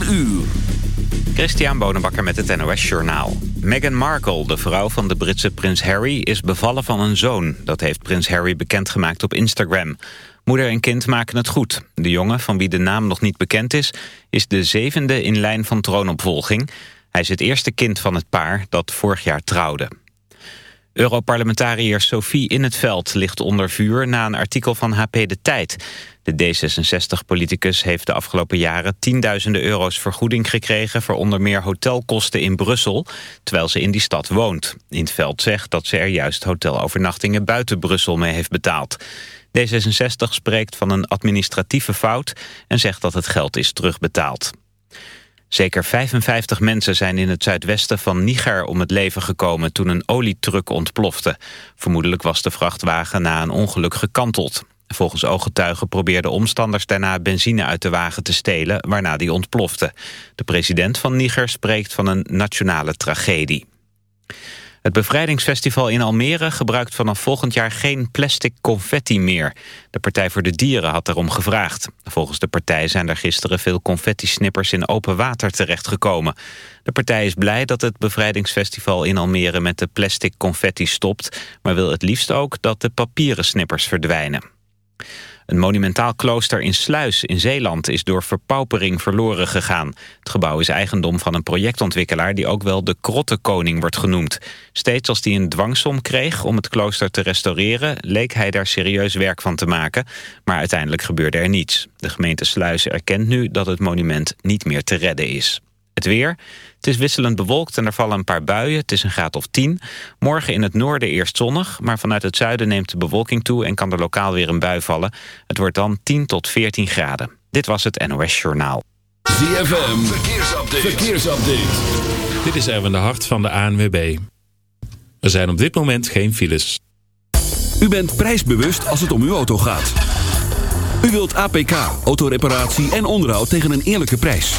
4 uur. Christian Bonenbakker met het NOS Journaal. Meghan Markle, de vrouw van de Britse prins Harry, is bevallen van een zoon. Dat heeft prins Harry bekendgemaakt op Instagram. Moeder en kind maken het goed. De jongen, van wie de naam nog niet bekend is... is de zevende in lijn van troonopvolging. Hij is het eerste kind van het paar dat vorig jaar trouwde. Europarlementariër Sophie In het Veld ligt onder vuur na een artikel van HP De Tijd. De D66-politicus heeft de afgelopen jaren tienduizenden euro's vergoeding gekregen voor onder meer hotelkosten in Brussel, terwijl ze in die stad woont. In het veld zegt dat ze er juist hotelovernachtingen buiten Brussel mee heeft betaald. D66 spreekt van een administratieve fout en zegt dat het geld is terugbetaald. Zeker 55 mensen zijn in het zuidwesten van Niger om het leven gekomen toen een olietruck ontplofte. Vermoedelijk was de vrachtwagen na een ongeluk gekanteld. Volgens ooggetuigen probeerden omstanders daarna benzine uit de wagen te stelen, waarna die ontplofte. De president van Niger spreekt van een nationale tragedie. Het bevrijdingsfestival in Almere gebruikt vanaf volgend jaar geen plastic confetti meer. De Partij voor de Dieren had daarom gevraagd. Volgens de partij zijn er gisteren veel confetti-snippers in open water terechtgekomen. De partij is blij dat het bevrijdingsfestival in Almere met de plastic confetti stopt... maar wil het liefst ook dat de papieren snippers verdwijnen. Een monumentaal klooster in Sluis in Zeeland is door verpaupering verloren gegaan. Het gebouw is eigendom van een projectontwikkelaar die ook wel de Krottenkoning wordt genoemd. Steeds als hij een dwangsom kreeg om het klooster te restaureren, leek hij daar serieus werk van te maken. Maar uiteindelijk gebeurde er niets. De gemeente Sluis erkent nu dat het monument niet meer te redden is. Het weer. Het is wisselend bewolkt en er vallen een paar buien. Het is een graad of 10. Morgen in het noorden eerst zonnig, maar vanuit het zuiden neemt de bewolking toe en kan er lokaal weer een bui vallen. Het wordt dan 10 tot 14 graden. Dit was het NOS Journaal. ZFM, verkeersupdate. verkeersupdate. Dit is Erwin de Hart van de ANWB. Er zijn op dit moment geen files. U bent prijsbewust als het om uw auto gaat. U wilt APK, autoreparatie en onderhoud tegen een eerlijke prijs.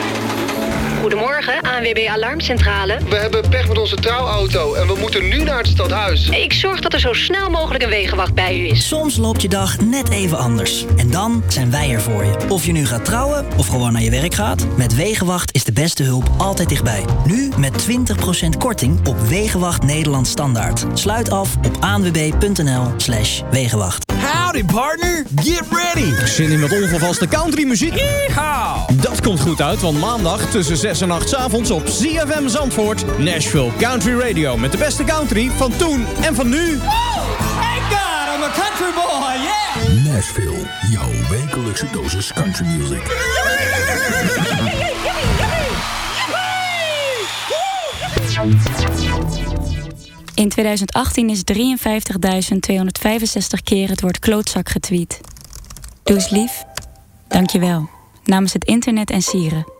Goedemorgen, ANWB Alarmcentrale. We hebben pech met onze trouwauto en we moeten nu naar het stadhuis. Ik zorg dat er zo snel mogelijk een wegenwacht bij u is. Soms loopt je dag net even anders. En dan zijn wij er voor je. Of je nu gaat trouwen of gewoon naar je werk gaat. Met Wegenwacht is de beste hulp altijd dichtbij. Nu met 20% korting op Wegenwacht Nederland Standaard. Sluit af op aanwb.nl slash Wegenwacht. Howdy partner, get ready! Zin in wat onvervaste country muziek? Dat komt goed uit, want maandag tussen 6 en 8 's avonds op ZFM Zandvoort... Nashville Country Radio met de beste country van toen en van nu. Thank God I'm a country boy, yeah. Nashville, jouw wekelijkse dosis country music. In 2018 is 53.265 keer het woord klootzak getweet. Doe eens lief. Dank je wel. Namens het internet en sieren.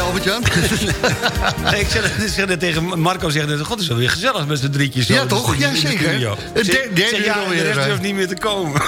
Albert-Jan? Nee, ik zeg, net tegen Marco, zeg net, god, het is wel weer gezellig met z'n drietjes. Ja, in toch? de- Ja, de zeker. der- derde zeg, ja, de rest niet meer te komen.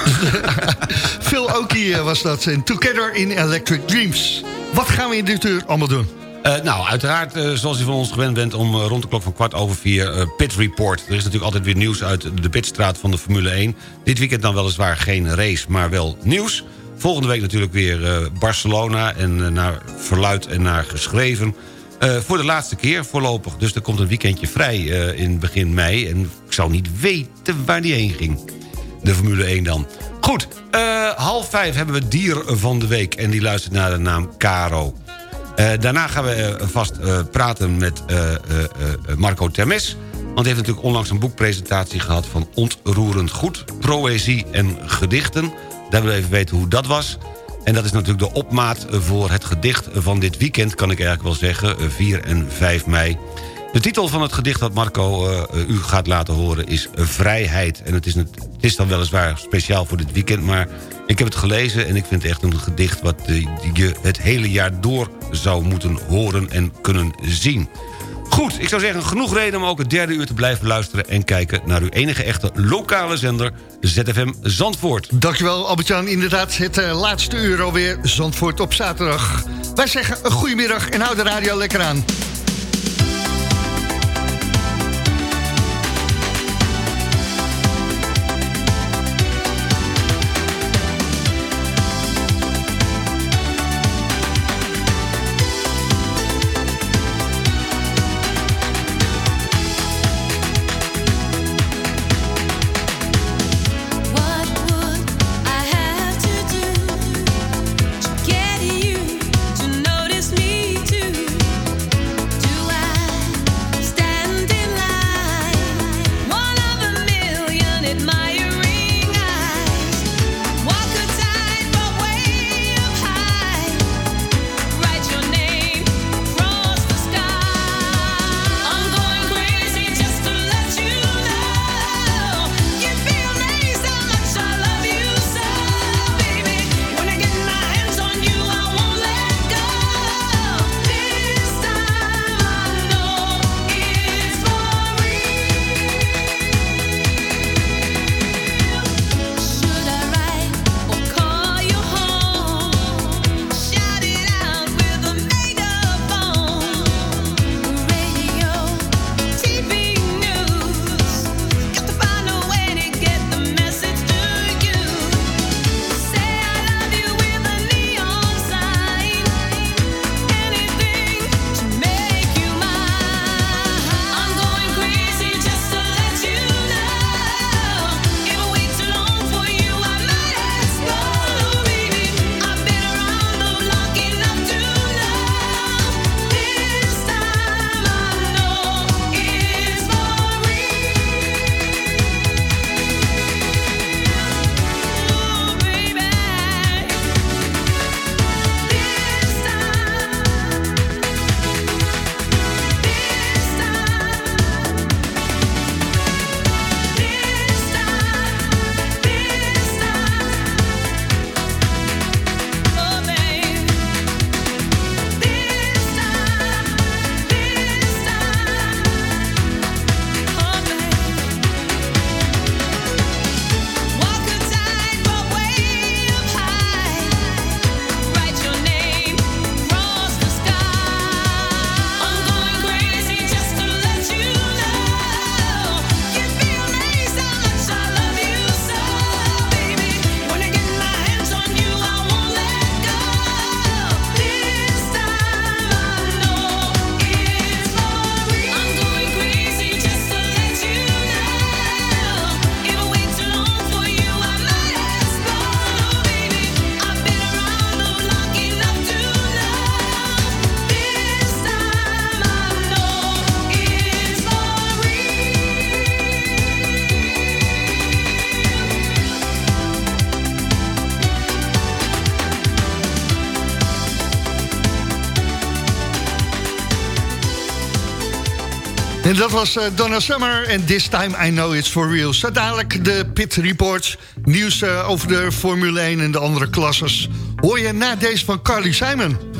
Phil Oki eh, was dat. En Together in Electric Dreams. Wat gaan we in dit uur allemaal doen? Eh, nou, uiteraard, eh, zoals u van ons gewend bent... om rond de klok van kwart over vier Pit Report. Er is natuurlijk altijd weer nieuws uit de pitstraat van de Formule 1. Dit weekend dan weliswaar geen race, maar wel nieuws. Volgende week natuurlijk weer eh, Barcelona... en eh, naar verluid en naar geschreven... Eh, voor de laatste keer voorlopig. Dus er komt een weekendje vrij in begin mei. En ik zou niet weten waar die heen ging. De Formule 1 dan. Goed, eh, half vijf hebben we dier van de week. En die luistert naar de naam Caro. Daarna gaan we vast praten met Marco Termes. Want hij heeft natuurlijk onlangs een boekpresentatie gehad... van Ontroerend Goed, Proëzie en Gedichten. Daar we even weten hoe dat was. En dat is natuurlijk de opmaat voor het gedicht van dit weekend... kan ik eigenlijk wel zeggen, eh, 4 en 5 mei. De titel van het gedicht dat Marco eh, u gaat laten horen is Vrijheid. En het is, het is dan weliswaar speciaal voor dit weekend... maar ik heb het gelezen en ik vind het echt een gedicht... wat eh, je het hele jaar door zou moeten horen en kunnen zien. Goed, ik zou zeggen, genoeg reden om ook het derde uur te blijven luisteren... en kijken naar uw enige echte lokale zender, ZFM Zandvoort. Dankjewel, Albert-Jan. Inderdaad, het eh, laatste uur alweer. Zandvoort op zaterdag. Wij zeggen een goedemiddag en hou de radio lekker aan. Dat was eh, Donna Summer en This Time I Know It's For Real. Zo de Pit Reports, nieuws eh, over de Formule 1 en de andere klasses. Hoor je na deze van Carly Simon.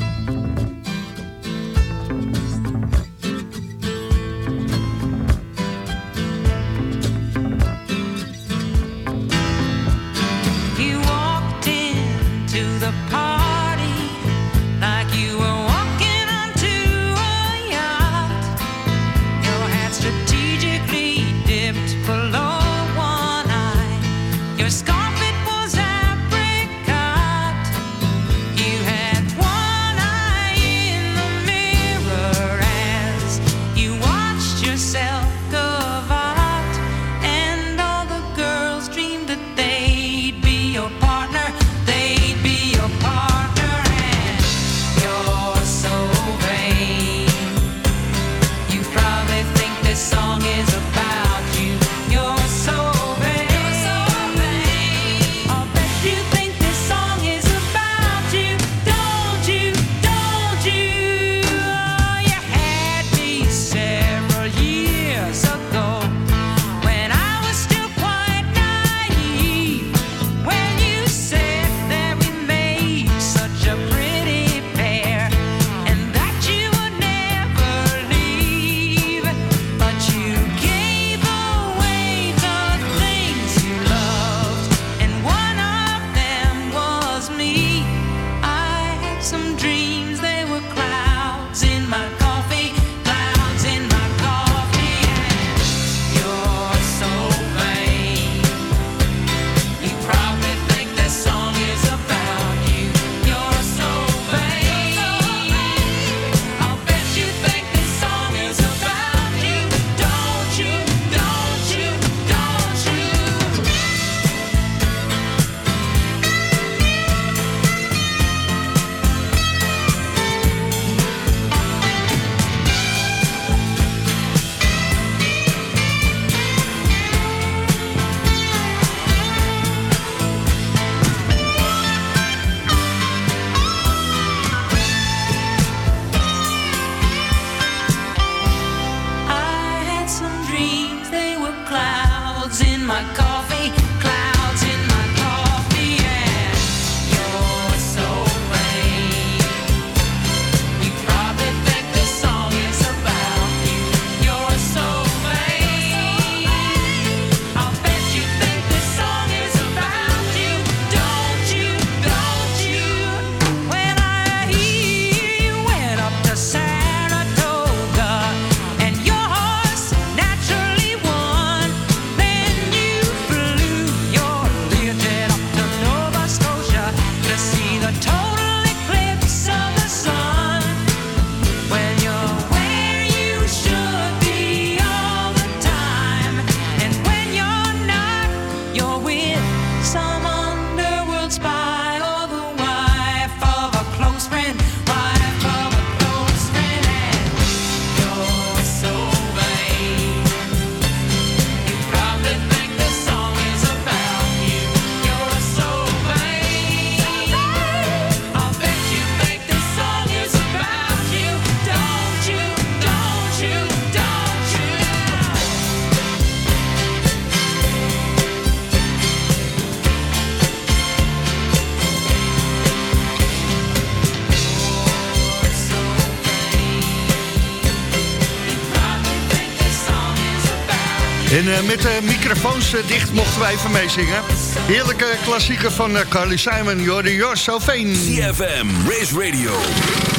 Met de microfoons eh, dicht mochten wij even meezingen. Heerlijke klassieker van eh, Carly Simon, so vain. CFM, Race Radio,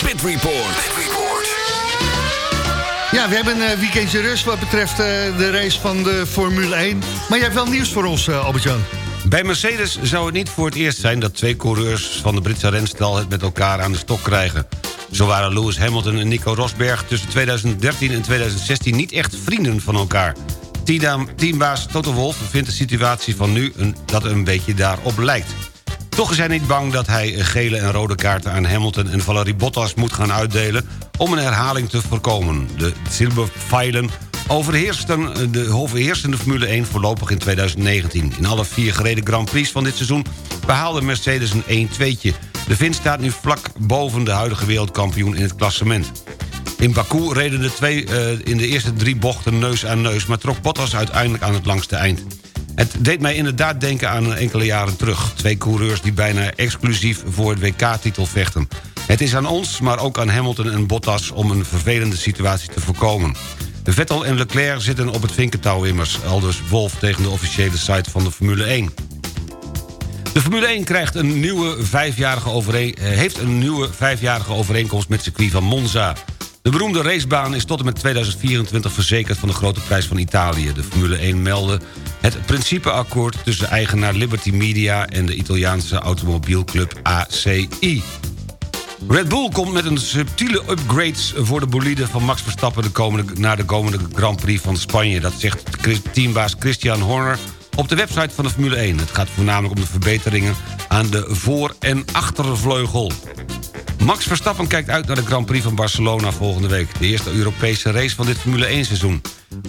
Pit Report. Ja, we hebben een weekendje rust wat betreft eh, de race van de Formule 1. Maar je hebt wel nieuws voor ons, eh, Albert-Jan. Bij Mercedes zou het niet voor het eerst zijn... dat twee coureurs van de Britse renstal het met elkaar aan de stok krijgen. Zo waren Lewis Hamilton en Nico Rosberg tussen 2013 en 2016 niet echt vrienden van elkaar. Team- Teambaas Toto Wolff vindt de situatie van nu een, dat een beetje daarop lijkt. Toch is hij niet bang dat hij gele en rode kaarten aan Hamilton en Valerie Bottas moet gaan uitdelen... om een herhaling te voorkomen. De zilverpfeilen overheersten de overheersende Formule 1 voorlopig in 2019. In alle vier gereden Grand Prix van dit seizoen behaalde Mercedes een 1-2'tje. De Vin staat nu vlak boven de huidige wereldkampioen in het klassement. In Baku reden de twee eh, in de eerste drie bochten neus aan neus... maar trok Bottas uiteindelijk aan het langste eind. Het deed mij inderdaad denken aan enkele jaren terug. Twee coureurs die bijna exclusief voor het WK-titel vechten. Het is aan ons, maar ook aan Hamilton en Bottas... om een vervelende situatie te voorkomen. Vettel en Leclerc zitten op het vinkentouw immers... aldus Wolf tegen de officiële site van de Formule 1. De Formule 1 krijgt een nieuwe vijfjarige eh, heeft een nieuwe vijfjarige overeenkomst met circuit van Monza. De beroemde racebaan is tot en met 2024 verzekerd van de grote prijs van Italië. De Formule 1 meldde het principeakkoord tussen eigenaar Liberty Media... en de Italiaanse automobielclub ACI. Red Bull komt met een subtiele upgrades voor de bolide van Max Verstappen... De komende, naar de komende Grand Prix van Spanje. Dat zegt teambaas Christian Horner op de website van de Formule 1. Het gaat voornamelijk om de verbeteringen aan de voor- en achtervleugel. Max Verstappen kijkt uit naar de Grand Prix van Barcelona volgende week. De eerste Europese race van dit Formule 1-seizoen.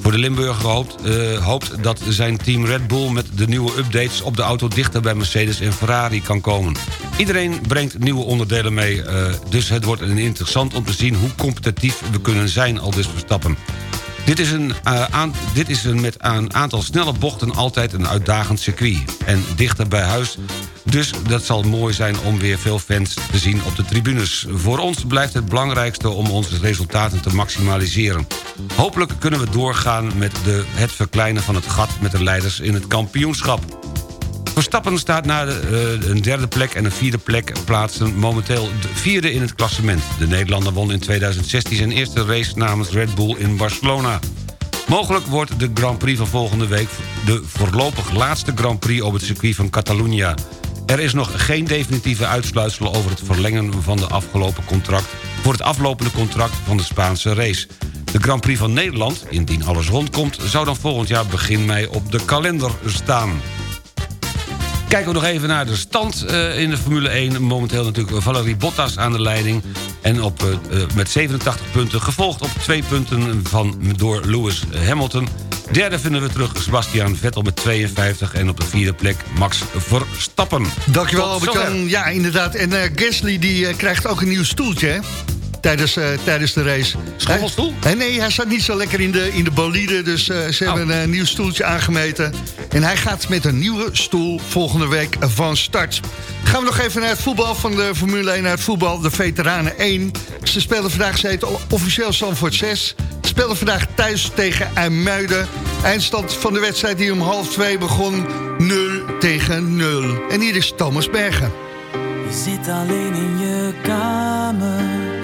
Voor de Limburger hoopt, eh, hoopt dat zijn team Red Bull... met de nieuwe updates op de auto dichter bij Mercedes en Ferrari kan komen. Iedereen brengt nieuwe onderdelen mee... eh, dus het wordt interessant om te zien hoe competitief we kunnen zijn... al dus Verstappen. Dit is, een, eh, aan, dit is een met een aantal snelle bochten altijd een uitdagend circuit. En dichter bij huis. Dus dat zal mooi zijn om weer veel fans te zien op de tribunes. Voor ons blijft het belangrijkste om onze resultaten te maximaliseren. Hopelijk kunnen we doorgaan met de, het verkleinen van het gat... met de leiders in het kampioenschap. Verstappen staat na de, eh, een derde plek en een vierde plek plaatsen... momenteel de vierde in het klassement. De Nederlander won in 2016 zijn eerste race namens Red Bull in Barcelona. Mogelijk wordt de Grand Prix van volgende week... de voorlopig laatste Grand Prix op het circuit van Catalunya. Er is nog geen definitieve uitsluitsel over het verlengen van de afgelopen contract... voor het aflopende contract van de Spaanse race. De Grand Prix van Nederland, indien alles rondkomt... zou dan volgend jaar begin mei op de kalender staan. Kijken we nog even naar de stand eh, in de Formule 1. Momenteel natuurlijk Valerie Bottas aan de leiding. En op, eh, eh, met 87 punten, gevolgd op twee punten van, door Lewis Hamilton. Derde vinden we terug Sebastian Vettel met 52. En op de vierde plek Max Verstappen. Dankjewel Albert-Jan. zover. Ja, inderdaad. En eh, Gasly die krijgt ook een nieuw stoeltje, hè? Tijdens, eh, tijdens de race. Schommelstoel? Hij- nee, hij zat niet zo lekker in de, in de bolide. Dus eh, ze hebben een nieuw stoeltje aangemeten. En hij gaat met een nieuwe stoel volgende week van start. Gaan we nog even naar het voetbal van de Formule 1. Naar het voetbal, de Veteranen 1. Ze spelen vandaag, ze heet officieel Sanford 6. Ze spelen vandaag thuis tegen IJmuiden. Eindstand van de wedstrijd die om half twee begon. 0 tegen 0. En hier is Thomas Bergen. Je zit alleen in je kamer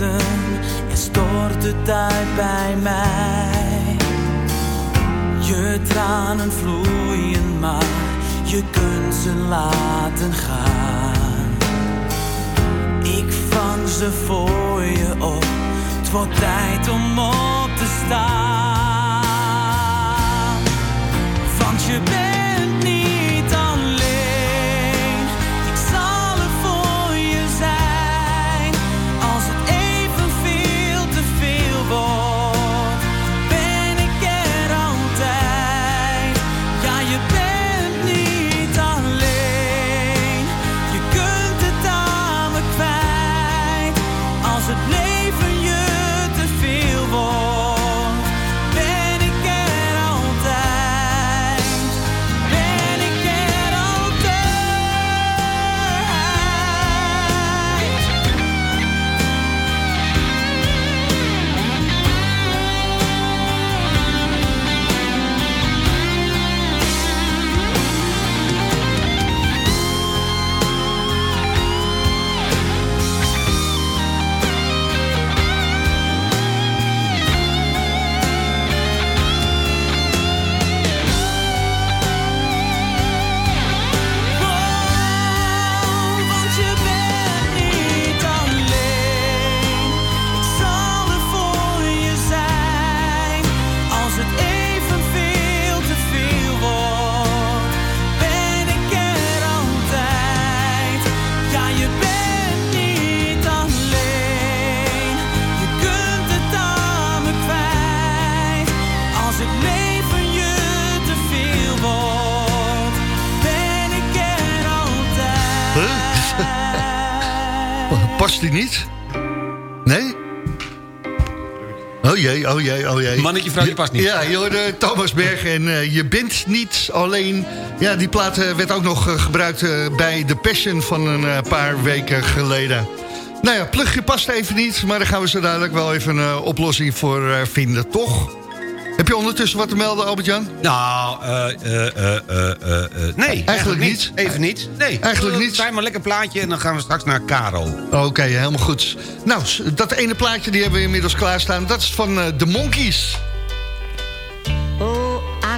En stort het uit bij mij. Je tranen vloeien, maar je kunt ze laten gaan. Ik vang ze voor je op, het wordt tijd om op te staan. Want je bent vrouwtje past niet. Ja, je hoorde Thomas Berg en eh, je bent niet alleen. Ja, die plaat eh, werd ook nog eh, gebruikt eh, bij The Passion van een paar weken geleden. Nou ja, plugje past even niet, maar daar gaan we zo dadelijk wel even een eh, oplossing voor eh, vinden, toch? Heb je ondertussen wat te melden, Albert-Jan? Nou, eh, eh, eh, eh, eh, eh, nee. Eigenlijk, niet. Even niet. Nee. Eigenlijk niet. Draai maar lekker plaatje en dan gaan we straks naar Caro. Oké, helemaal goed. Nou, dat ene plaatje die hebben we inmiddels klaarstaan. Dat is van eh, The Monkeys.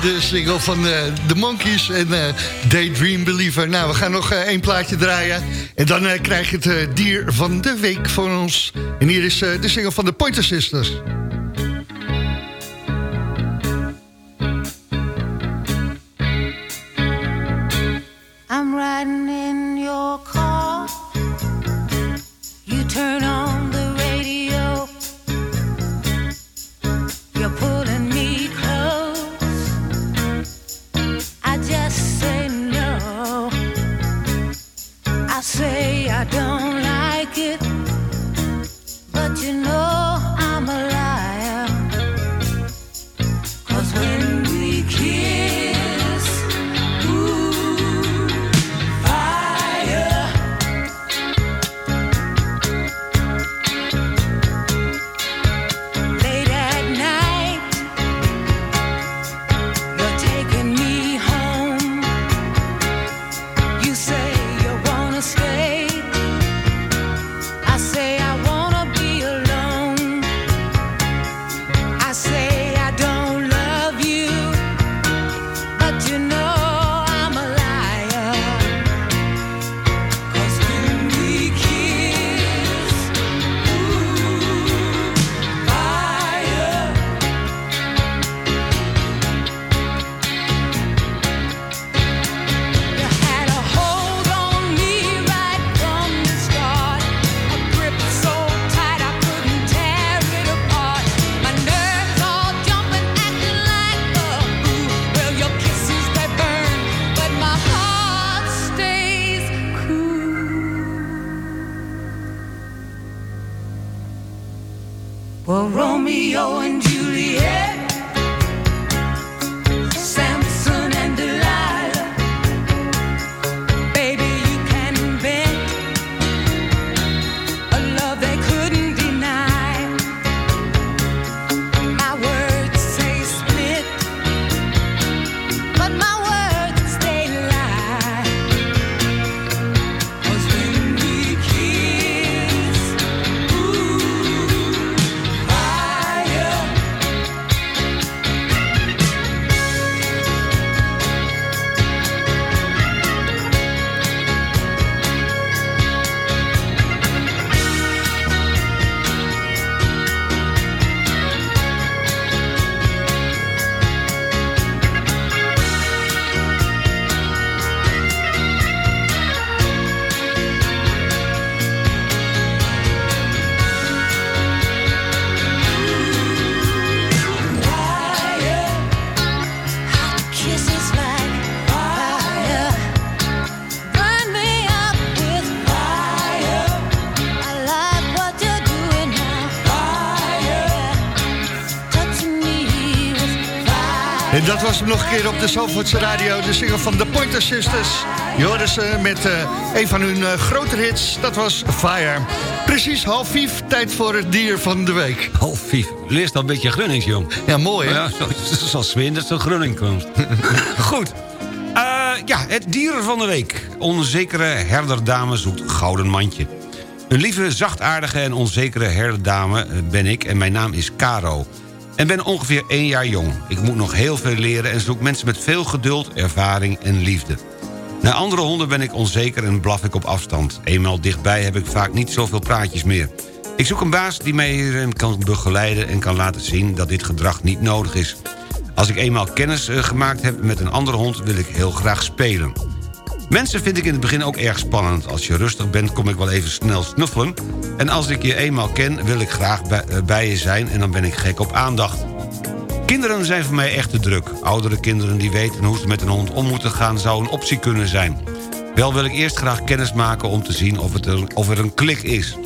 de single van eh, The Monkeys en eh, Daydream Believer. Nou, we gaan nog eh, één plaatje draaien. En dan krijg je het dier van de week van ons. En hier is de single van de Pointer Sisters. En dat was hem nog een keer op de Zalvoortse radio. De single van The Pointer Sisters. Ze met eh, een van hun eh, grotere hits. Dat was Fire. Precies half vijf, tijd voor het dier van de week. Half vijf. Leest al een beetje Grunnings, jong. Ja, mooi, hè? Ja, zo- zoals Swin, dat een Grunning komt. Goed. Eh, ja, het dier van de week. Onzekere herderdame zoekt gouden mandje. Een lieve, zachtaardige en onzekere herderdame ben ik... en mijn naam is Caro. En ben ongeveer één jaar jong. Ik moet nog heel veel leren en zoek mensen met veel geduld, ervaring en liefde. Naar andere honden ben ik onzeker en blaf ik op afstand. Eenmaal dichtbij heb ik vaak niet zoveel praatjes meer. Ik zoek een baas die mij hierin kan begeleiden... en kan laten zien dat dit gedrag niet nodig is. Als ik eenmaal kennis eh, gemaakt heb met een andere hond... wil ik heel graag spelen. Mensen vind ik in het begin ook erg spannend. Als je rustig bent, kom ik wel even snel snuffelen. En als ik je eenmaal ken, wil ik graag bij, eh, bij je zijn... en dan ben ik gek op aandacht. Kinderen zijn voor mij echt te druk. Oudere kinderen die weten hoe ze met een hond om moeten gaan... zou een optie kunnen zijn. Wel wil ik eerst graag kennis maken om te zien of, het of er een klik is.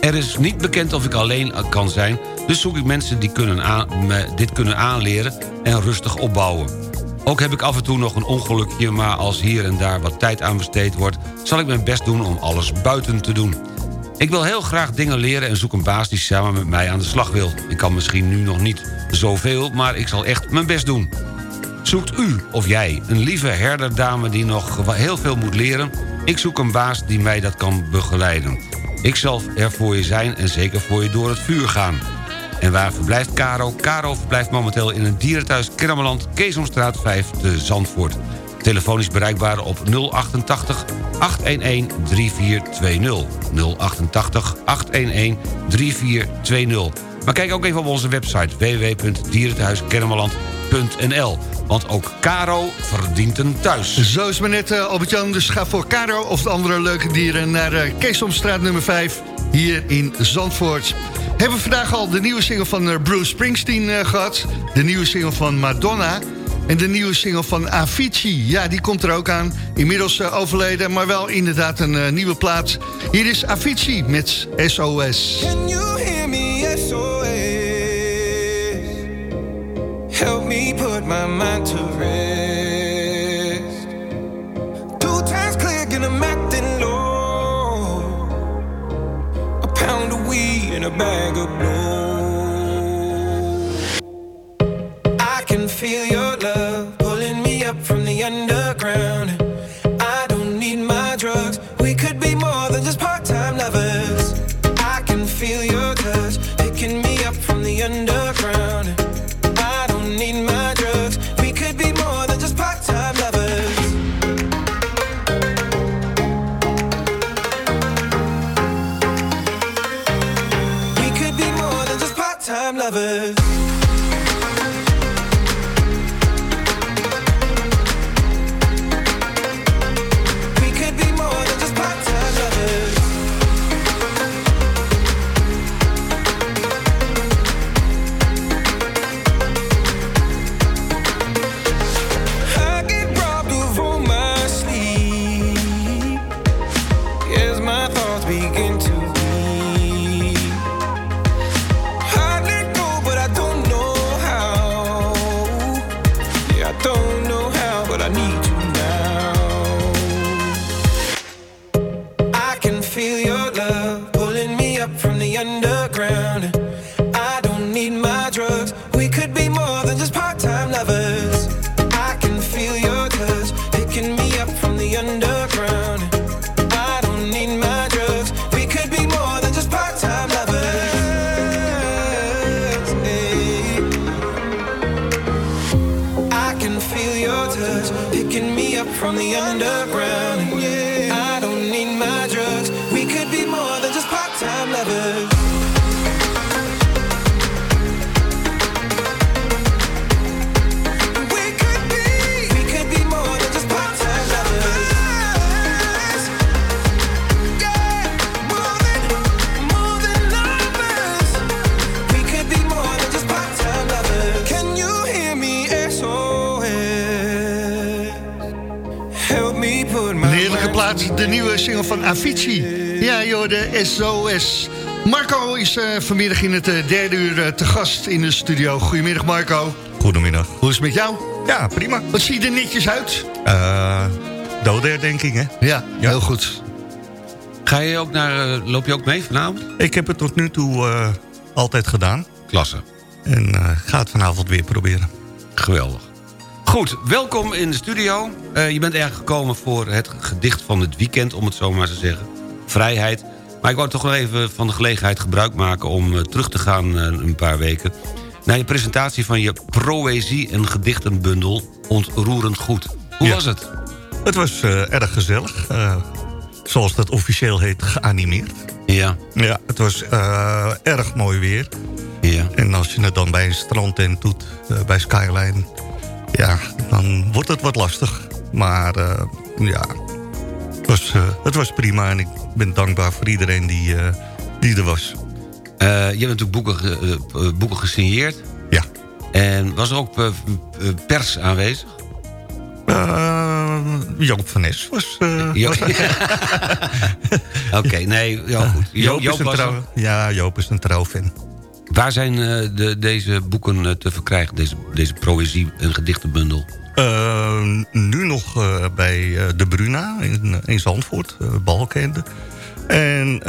Er is niet bekend of ik alleen kan zijn... dus zoek ik mensen die kunnen aan, dit kunnen aanleren en rustig opbouwen. Ook heb ik af en toe nog een ongelukje... maar als hier en daar wat tijd aan besteed wordt... zal ik mijn best doen om alles buiten te doen. Ik wil heel graag dingen leren en zoek een baas die samen met mij aan de slag wil. Ik kan misschien nu nog niet zoveel, maar ik zal echt mijn best doen. Zoekt u of jij een lieve herderdame die nog heel veel moet leren? Ik zoek een baas die mij dat kan begeleiden. Ik zal er voor je zijn en zeker voor je door het vuur gaan. En waar verblijft Caro? Caro verblijft momenteel in een dierenthuis Kermeland... Keesomstraat 5 te Zandvoort. Telefonisch bereikbaar op 088 811 3420. 088 811 3420. Maar kijk ook even op onze website www.dierenthuiskennemerland.nl. Want ook Caro verdient een thuis. Zo is het maar net, eh, Albert-Jan. Dus ga voor Caro of de andere leuke dieren naar eh, Keesomstraat nummer 5 hier in Zandvoort. Hebben we vandaag al de nieuwe single van eh, Bruce Springsteen eh, gehad. De nieuwe single van Madonna. En de nieuwe single van Avicii. Ja, die komt er ook aan. Inmiddels eh, overleden, maar wel inderdaad een nieuwe plaats. Hier is Avicii met SOS. Can you hear me? SOS. Help me put my mind to rest. And a bag of blow. I can feel your vanmiddag in het eh, derde uur eh, te gast in de studio. Goedemiddag, Marco. Goedemiddag. Hoe is het met jou? Ja, prima. Wat zie je er netjes uit? Eh doodherdenking, hè? Ja, heel goed. Ga je ook naar, eh, loop je ook mee vanavond? Ik heb het tot nu toe eh, altijd gedaan. Klasse. En eh, ga het vanavond weer proberen. Geweldig. Goed, welkom in de studio. Eh, je bent erg gekomen voor het gedicht van het weekend, om het zo maar te zeggen. Vrijheid. Maar ik wou toch nog even van de gelegenheid gebruik maken... om eh, terug te gaan eh, een paar weken... naar je presentatie van je proëzie- en gedichtenbundel... Ontroerend Goed. Hoe Ja. was het? Het was eh, erg gezellig. zoals dat officieel heet, geanimeerd. Ja. Ja, het was erg mooi weer. Ja. En als je het dan bij een strandtent doet, bij Skyline... ja, dan wordt het wat lastig. Maar ja, het was, het was prima. En ik ben dankbaar voor iedereen die, eh, die er was. Eh, je hebt natuurlijk boeken, eh, boeken gesigneerd. Ja. En was er ook pers aanwezig? Eh, Joop van Nes was... Jo- was- Oké, nee, ja, goed. Jo- Joop, Joop is een trouw, ja, Joop is een trouwfan. Waar zijn de, deze boeken te verkrijgen, deze, deze en gedichtenbundel? Eh, nu nog eh, bij eh, de Bruna in, in Zandvoort, Balkende. En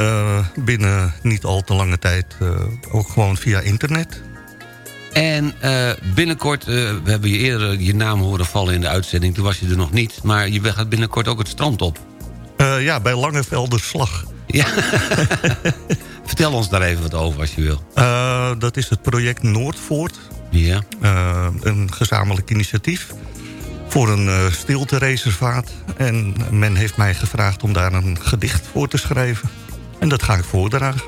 binnen niet al te lange tijd ook gewoon via internet. En binnenkort, we hebben je eerder je naam horen vallen in de uitzending... toen was je er nog niet, maar je gaat binnenkort ook het strand op. Ja, bij Langevelderslag. Ja. Vertel ons daar even wat over als je wil. Dat is het project Noordvoort. Ja. Een gezamenlijk initiatief voor een eh stiltereservaat. En men heeft mij gevraagd om daar een gedicht voor te schrijven. En dat ga ik voordragen.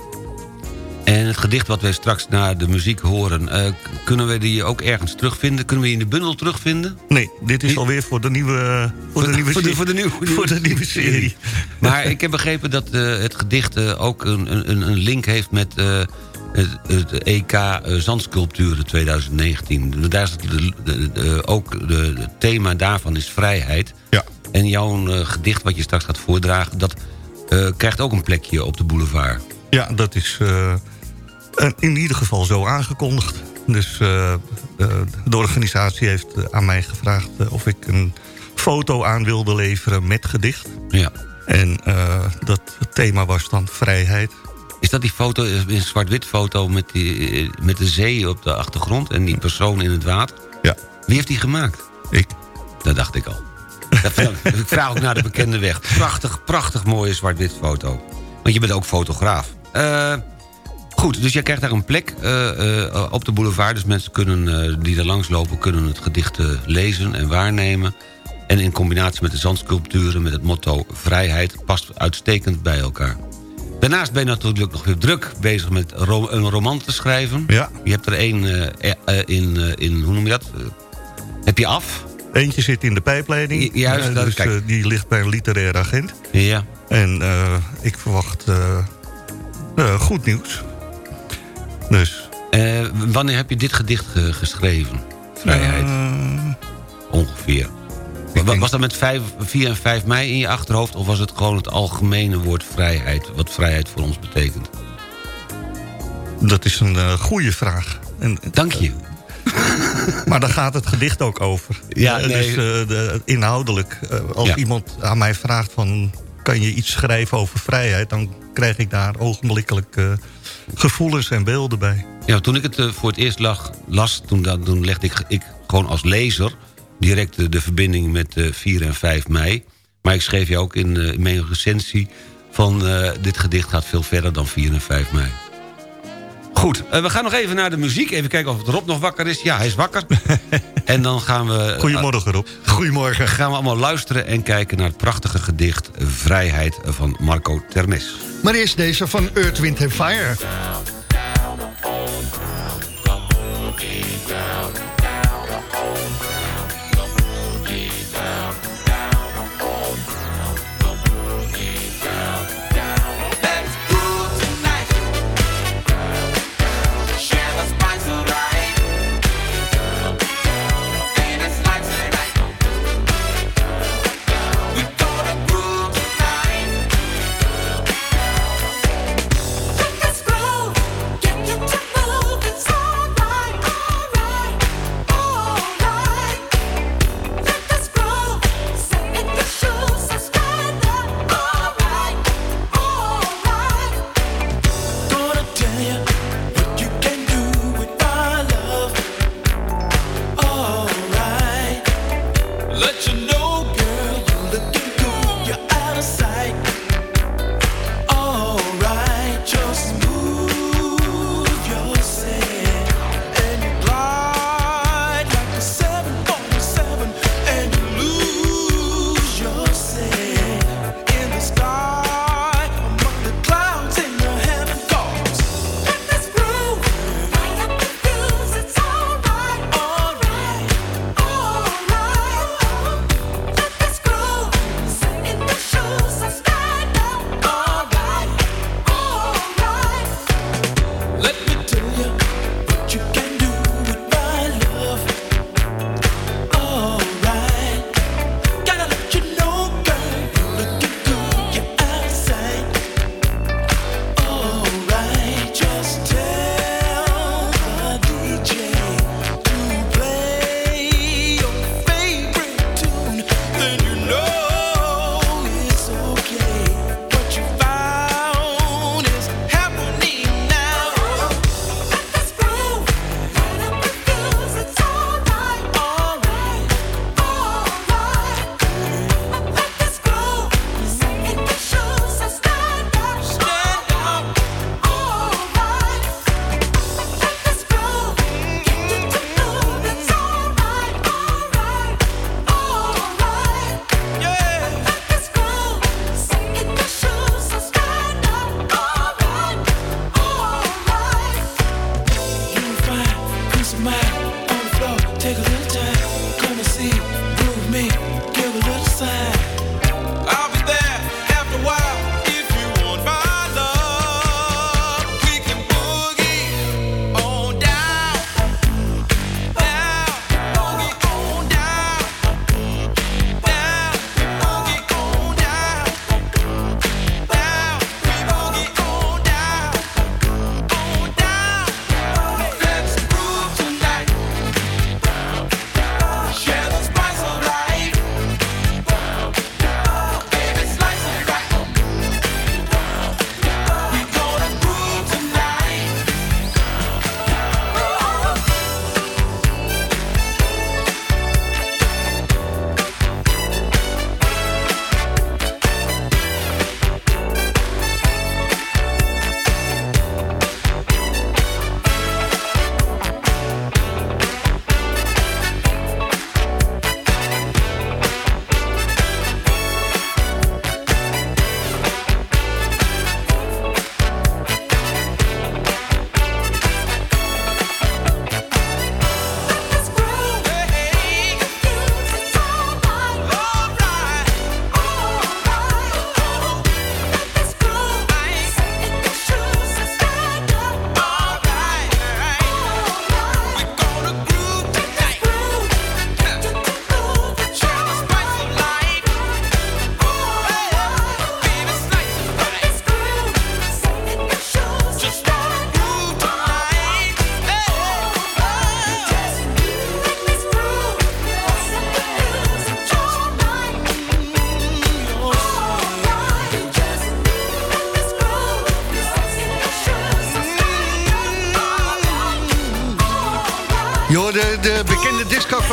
En het gedicht wat wij straks na de muziek horen... eh, kunnen we die ook ergens terugvinden? Kunnen we die in de bundel terugvinden? Nee, dit is alweer voor de nieuwe, voor de nieuwe, serie. voor de nieuwe, voor de nieuwe serie. Maar ik heb begrepen dat eh, het gedicht ook een, een, een link heeft met het, het EK eh, Zandsculpturen 2019. Daar is het de- de- de- ook de, het thema daarvan is vrijheid. Ja. En jouw eh, gedicht wat je straks gaat voordragen... dat eh, krijgt ook een plekje op de boulevard. Ja, dat is in ieder geval zo aangekondigd. Dus de organisatie heeft aan mij gevraagd of ik een foto aan wilde leveren met gedicht. Ja. En dat thema was dan vrijheid. Is dat die foto, eh, een zwart-wit foto met, die, eh, met de zee op de achtergrond... en die persoon in het water? Ja. Wie heeft die gemaakt? Ik. Dat dacht ik al. Ik vraag ook naar de bekende weg. Prachtig, prachtig mooie zwart-wit foto. Want je bent ook fotograaf. Eh, goed, dus jij krijgt daar een plek op de boulevard. Dus mensen kunnen, die er langslopen kunnen het gedicht lezen en waarnemen. En in combinatie met de zandsculpturen met het motto vrijheid... past uitstekend bij elkaar. Daarnaast ben je natuurlijk nog weer druk bezig met ro- een roman te schrijven. Ja. Je hebt er één eh, eh, in, eh, in, hoe noem je dat? Heb je af? Eentje zit in de pijpleiding. Ju- juist, dat- dus kijk. die ligt bij een literair agent. Ja. En ik verwacht goed nieuws. Dus... Wanneer heb je dit gedicht ge- geschreven? Vrijheid. Ongeveer. Wa- was dat met 5, 4 en 5 mei in je achterhoofd... of was het gewoon het algemene woord vrijheid... wat vrijheid voor ons betekent? Dat is een eh goede vraag. En, Dank je. maar daar gaat het gedicht ook over. Ja, Eh, nee. Dus eh, de, inhoudelijk, eh, als Ja. iemand aan mij vraagt van... kan je iets schrijven over vrijheid... dan krijg ik daar ogenblikkelijk eh, gevoelens en beelden bij. Ja, toen ik het eh, voor het eerst lag, las... Toen, toen legde ik, ik gewoon als lezer... direct de, de verbinding met eh 4 en 5 mei. Maar ik schreef je ook in, eh, in mijn recensie... van eh, dit gedicht gaat veel verder dan 4 en 5 mei. Goed, eh, we gaan nog even naar de muziek. Even kijken of Rob nog wakker is. Ja, hij is wakker. En dan gaan we... Goedemorgen, Rob. Goedemorgen. Gaan we allemaal luisteren en kijken naar het prachtige gedicht... Vrijheid van Marco Termes. Maar eerst deze van Earth, Wind Fire.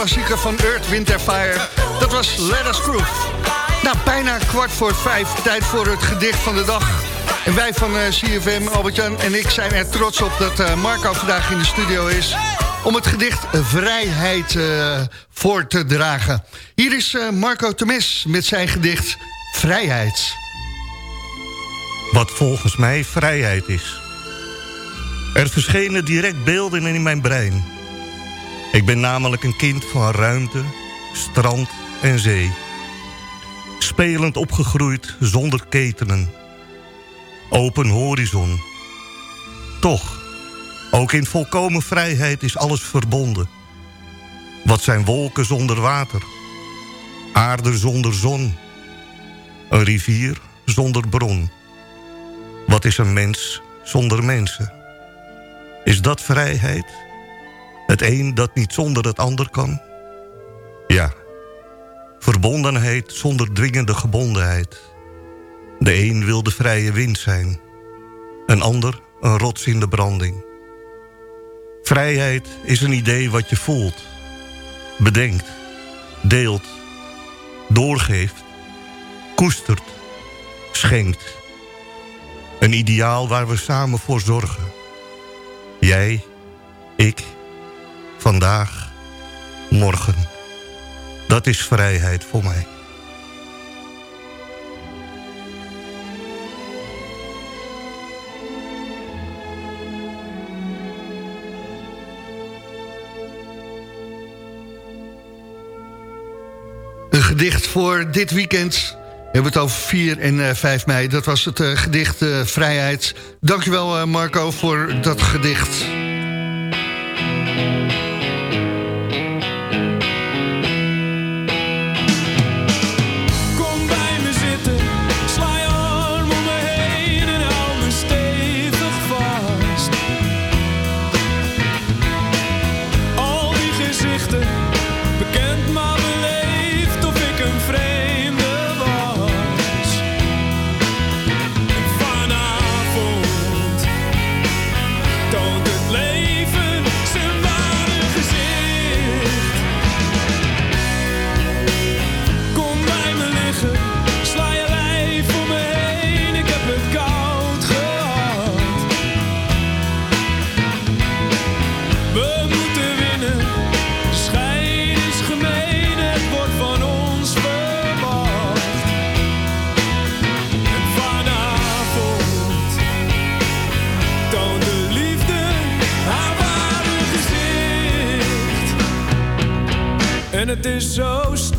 Disco-klassieker van Earth, Wind Fire. Dat was Let Us Groove. Nou, bijna kwart voor vijf. Tijd voor het gedicht van de dag. En wij van eh, CFM, Albert-Jan en ik zijn er trots op dat eh, Marco vandaag in de studio is. om het gedicht Vrijheid eh, voor te dragen. Hier is Marco Temes met zijn gedicht Vrijheid. Wat volgens mij vrijheid is. Er verschenen direct beelden in mijn brein. Ik ben namelijk een kind van ruimte, strand en zee. Spelend opgegroeid zonder ketenen. Open horizon. Toch, ook in volkomen vrijheid is alles verbonden. Wat zijn wolken zonder water? Aarde zonder zon? Een rivier zonder bron? Wat is een mens zonder mensen? Is dat vrijheid? Het een dat niet zonder het ander kan? Ja. Verbondenheid zonder dwingende gebondenheid. De een wil de vrije wind zijn. Een ander een rots in de branding. Vrijheid is een idee wat je voelt. Bedenkt. Deelt. Doorgeeft. Koestert. Schenkt. Een ideaal waar we samen voor zorgen. Jij, ik, vandaag, morgen. Dat is vrijheid voor mij. Een gedicht voor dit weekend. We hebben het over 4 en eh, 5 mei. Dat was het eh, gedicht eh, Vrijheid. Dankjewel eh, Marco voor dat gedicht. Het is zo stil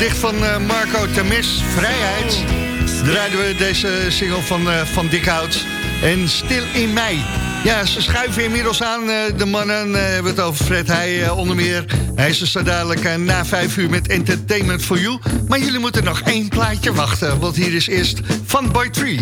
Dicht van eh, Marco Temis, Vrijheid, draaiden we deze single van, eh, van Dick Hout. En Stil in Mei. Ja, ze schuiven inmiddels aan, eh, de mannen. We hebben het over Fred Hij onder meer. Hij is er zo dadelijk na vijf uur met Entertainment for You. Maar jullie moeten nog één plaatje wachten, want hier is eerst van Boy 3.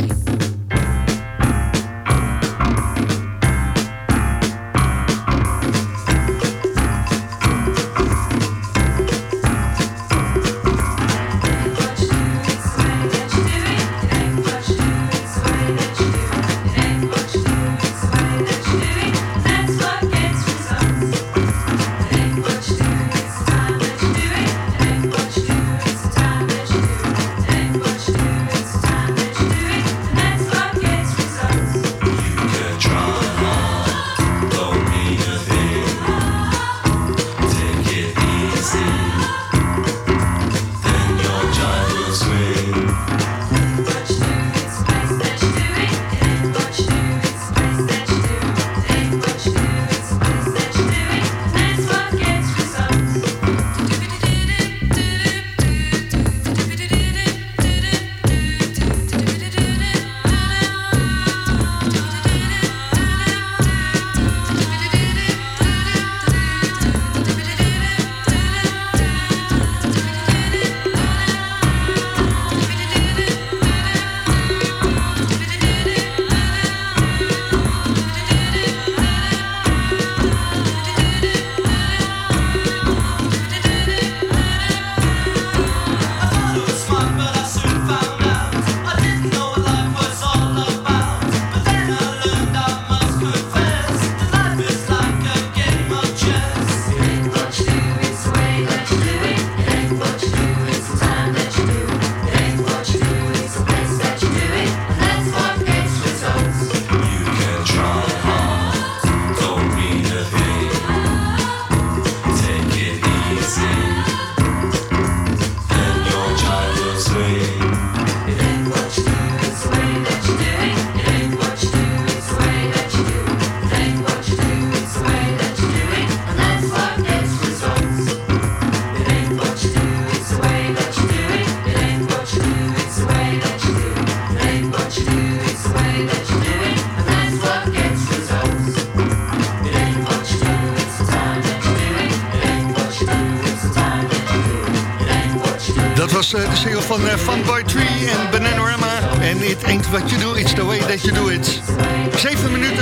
Was eh, de single van uh, Funboy Tree en Bananarama. En It Ain't What You Do, It's The Way That You Do It.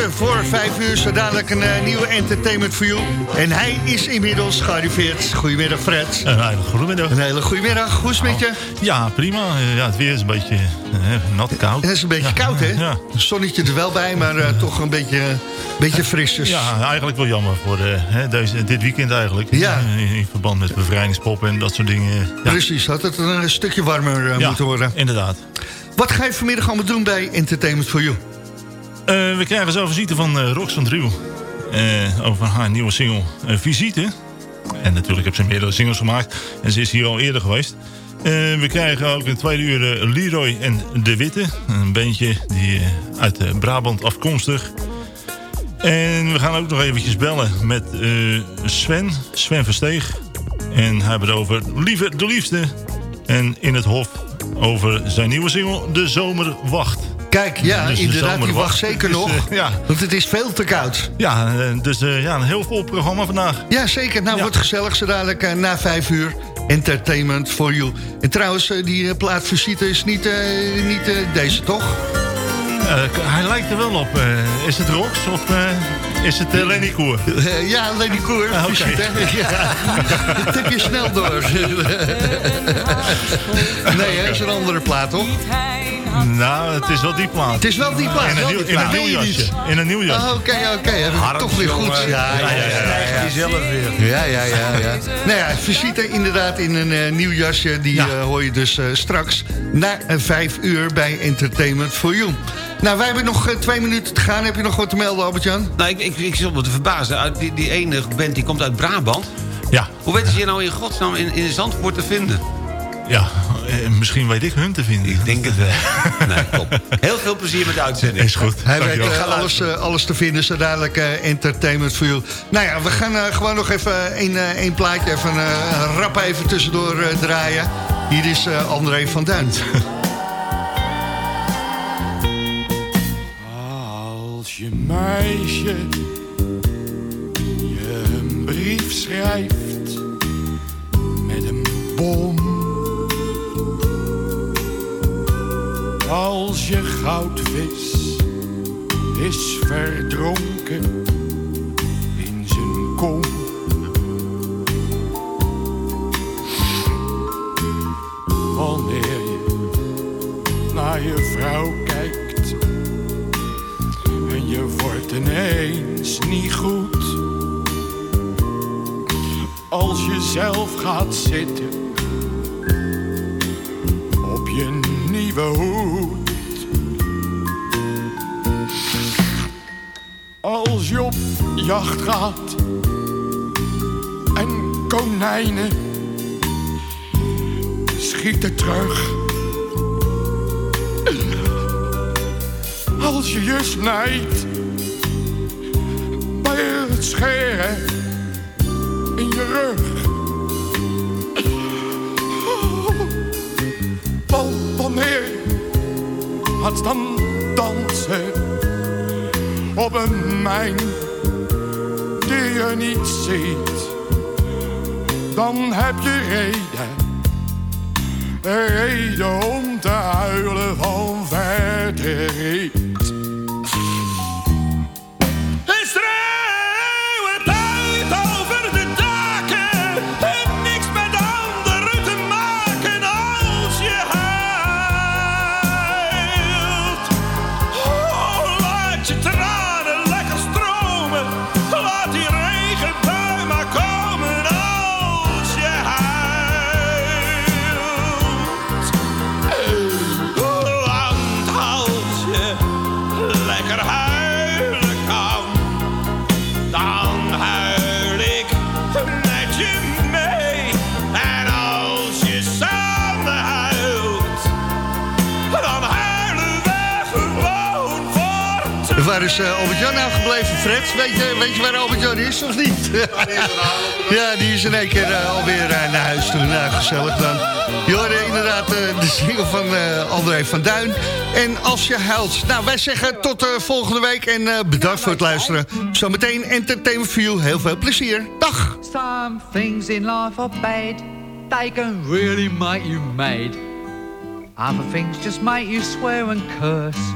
Minuten voor vijf uur, zo dadelijk een eh, nieuwe entertainment voor you. En hij is inmiddels gearriveerd. Goedemiddag Fred. Een hele goedemiddag. Een hele goedemiddag. Hoe is het met je? Ja, prima. Ja, het weer is een beetje eh, nat koud. Het is een beetje koud, hè? Ja. Zonnetje er wel bij, maar eh, toch een beetje, beetje fris. Dus. Ja, eigenlijk wel jammer voor hè, deze, dit weekend eigenlijk. Ja. In, in verband met bevrijdingspop en dat soort dingen. Ja. Precies, had het een stukje warmer moeten worden. inderdaad. Wat ga je vanmiddag allemaal doen bij Entertainment for You? Eh, we krijgen zo visite van eh Rox van Driel. eh, over haar nieuwe single Visite. En natuurlijk heeft ze meerdere singles gemaakt. En ze is hier al eerder geweest. We krijgen ook in tweede uur Leroy en De Witte. Een bandje die, uit Brabant afkomstig. En we gaan ook nog eventjes bellen met Sven. Sven Versteeg. En hij hebben het over Lieve de Liefste. En in het Hof over zijn nieuwe single De Zomer Wacht. Kijk, ja, Dus de inderdaad, die wacht zeker Dus, nog. eh, ja. Want het is veel te koud. Ja, eh, dus eh, ja, een heel vol programma vandaag. Ja, zeker. Nou, wordt gezellig zo dadelijk na vijf uur. Entertainment for you. En trouwens, die eh, plaat visite is niet, niet deze, toch? Hij lijkt er wel op. Is het Rox of is het uh, Lenny Koer? Eh, ja, Lady Koer, Ah, oké. visite. Ja, dat tip je snel door. nee, hè, is een andere plaat, toch? Nou, het is wel die plaat. Het is wel die plaat. In een nieuw, in een je jasje. In een nieuw jasje. Ah, Oké, oké. heb ik het toch weer goed. Ja, ja, ja. ja, ja. zelf weer. Ja, ja, ja. ja. nou ja, visite inderdaad in een eh, nieuw jasje. Die eh, hoor je dus eh, straks na eh, vijf uur bij Entertainment for You. Nou, wij hebben nog eh, twee minuten te gaan. Heb je nog wat te melden, Albert-Jan? Nou, ik, ik, ik zit op te verbazen. Uit Die, die ene band die komt uit Brabant. Ja. Hoe weten ze je nou in godsnaam in, in Zandvoort te vinden? Ja, eh, misschien weet ik hun te vinden. Ik denk het wel. nee, top. Heel veel plezier met de uitzending. Is goed. Hij weet eh, alles, eh, alles te vinden, zo dadelijk eh, entertainment voor you. Nou ja, we gaan gewoon nog even één eh, één plaatje, even eh, rap even tussendoor eh, draaien. Hier is eh, André van Duin. Als je meisje je een schrijft met een bom. Als je goudvis is verdronken in zijn kom. Wanneer je naar je vrouw kijkt en je wordt ineens niet goed. Als je zelf gaat zitten op je nieuwe hoed. Als je op jacht gaat en konijnen schieten terug. Als je je snijdt bij het scheren in je rug. Wa- Wanneer gaat dan dansen op een mijn die je niet ziet, dan heb je reden, reden om te huilen van verdriet. Fred? Weet je, weet je waar Albert-Jan is, of niet? ja, die is in één keer eh, alweer eh, naar huis toe. Nou, gezellig dan. Je hoorde inderdaad de single van eh, André van Duin. En Als je huilt. Nou, wij zeggen tot volgende week en eh, bedankt voor het luisteren. Zometeen Entertainment You. Heel veel plezier. Dag! Some things in life are bad. They can really make you mad. Other things just make you swear and curse.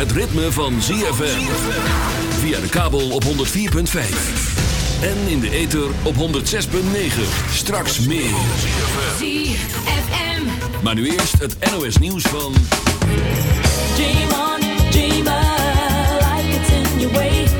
het ritme van ZFM. Via de kabel op 104.5. En in de ether op 106.9. Straks meer. ZFM. Maar nu eerst het NOS nieuws van... Dream on, dreamer, like it's in your way.